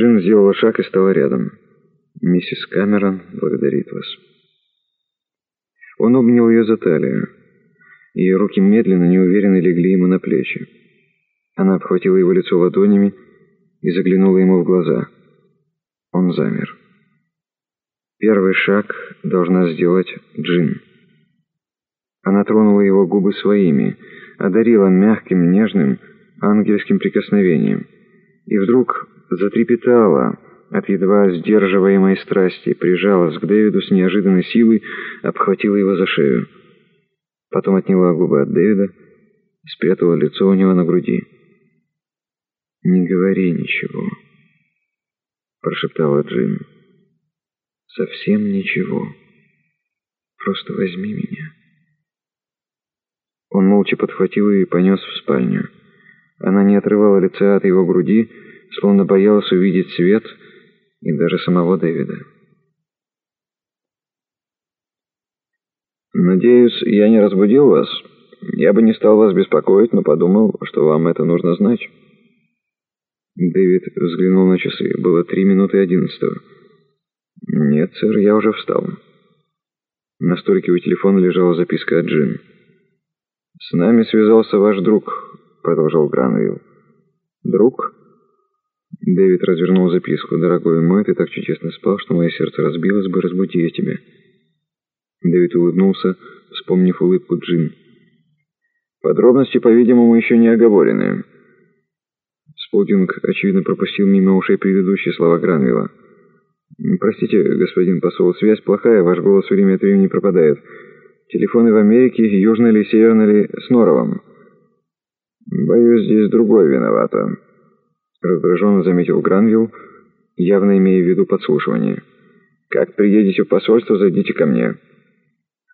Джин сделала шаг и стала рядом. «Миссис Камерон благодарит вас». Он обнял ее за талию. Ее руки медленно, неуверенно легли ему на плечи. Она обхватила его лицо ладонями и заглянула ему в глаза. Он замер. Первый шаг должна сделать Джин. Она тронула его губы своими, одарила мягким, нежным, ангельским прикосновением. И вдруг затрепетала от едва сдерживаемой страсти, прижалась к Дэвиду с неожиданной силой, обхватила его за шею. Потом отняла губы от Дэвида, спрятала лицо у него на груди. «Не говори ничего», — прошептала Джин. «Совсем ничего. Просто возьми меня». Он молча подхватил ее и понес в спальню. Она не отрывала лица от его груди, словно боялась увидеть свет и даже самого Дэвида. «Надеюсь, я не разбудил вас? Я бы не стал вас беспокоить, но подумал, что вам это нужно знать». Дэвид взглянул на часы. Было три минуты одиннадцатого. «Нет, сэр, я уже встал». На столике у телефона лежала записка от Джин. «С нами связался ваш друг», — продолжал Гранвилл. «Друг?» Дэвид развернул записку. «Дорогой мой, ты так чудесно спал, что мое сердце разбилось бы, разбуди я тебя». Дэвид улыбнулся, вспомнив улыбку Джин. «Подробности, по-видимому, еще не оговорены». Сполдинг, очевидно, пропустил мимо ушей предыдущие слова Гранвилла. «Простите, господин посол, связь плохая, ваш голос время от времени пропадает. Телефоны в Америке, южно ли, северно ли, с Норовом?» «Боюсь, здесь другой виновата», — раздраженно заметил Гранвилл, явно имея в виду подслушивание. «Как приедете в посольство, зайдите ко мне».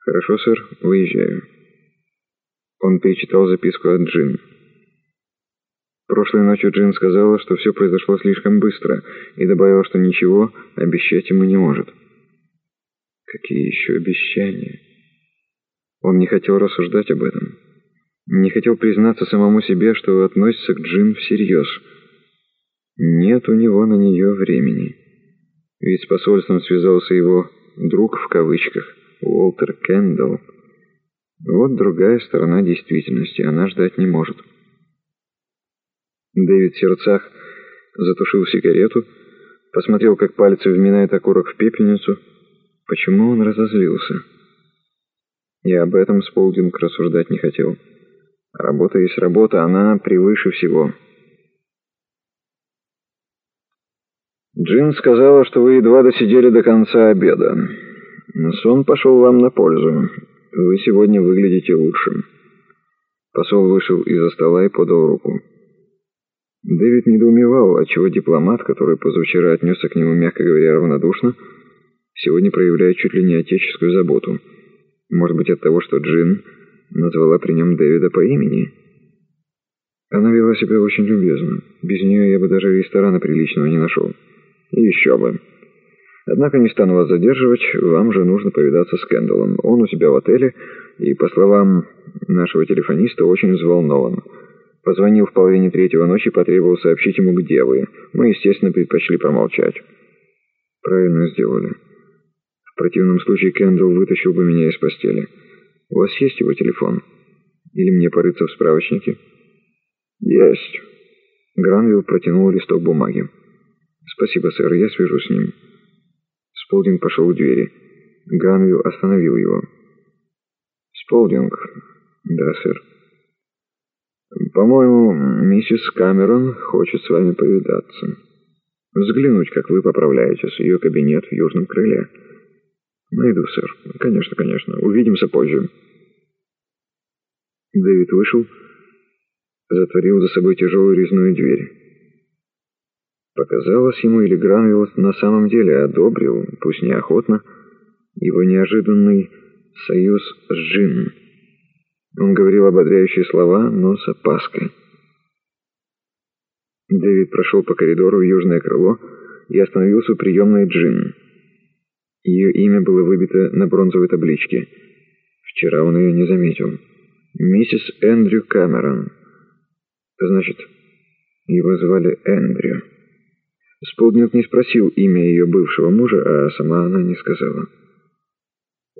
«Хорошо, сэр, выезжаю». Он перечитал записку от Джин. Прошлой ночью Джин сказала, что все произошло слишком быстро, и добавила, что ничего обещать ему не может. Какие еще обещания? Он не хотел рассуждать об этом. Не хотел признаться самому себе, что относится к Джин всерьез. Нет у него на нее времени. Ведь с посольством связался его «друг» в кавычках, Уолтер Кендалл. Вот другая сторона действительности, она ждать не может. Дэвид в сердцах затушил сигарету, посмотрел, как пальцы вминают окурок в пепельницу. Почему он разозлился? И об этом Сполдинг рассуждать не хотел. Работа есть работа, она превыше всего. Джин сказала, что вы едва досидели до конца обеда. Сон пошел вам на пользу. Вы сегодня выглядите лучше. Посол вышел из-за стола и подал руку. Дэвид недоумевал, отчего дипломат, который позавчера отнесся к нему, мягко говоря, равнодушно, сегодня проявляет чуть ли не отеческую заботу. Может быть, от того, что Джин назвала при нем Дэвида по имени? Она вела себя очень любезно. Без нее я бы даже ресторана приличного не нашел. Еще бы. Однако не стану вас задерживать, вам же нужно повидаться с Кэндаллом. Он у себя в отеле, и, по словам нашего телефониста, очень взволнован. Позвонил в половине третьего ночи и потребовал сообщить ему, где вы. Мы, естественно, предпочли промолчать. Правильно сделали. В противном случае Кэндалл вытащил бы меня из постели. У вас есть его телефон? Или мне порыться в справочнике? Есть. Гранвилл протянул листок бумаги. «Спасибо, сэр, я свяжусь с ним». Сполдинг пошел к двери. Гранвилл остановил его. «Сполдинг?» «Да, сэр». «По-моему, миссис Камерон хочет с вами повидаться. Взглянуть, как вы поправляетесь, ее кабинет в южном крыле». «Найду, сэр. Конечно, конечно. Увидимся позже». Дэвид вышел, затворил за собой тяжелую резную дверь. Показалось ему, или Гранвилл на самом деле одобрил, пусть неохотно, его неожиданный союз с Джин. Он говорил ободряющие слова, но с опаской. Дэвид прошел по коридору в южное крыло и остановился у приемной Джин. Ее имя было выбито на бронзовой табличке. Вчера он ее не заметил. Миссис Эндрю Камерон. Значит, его звали Эндрю. Спутник не спросил имя ее бывшего мужа, а сама она не сказала.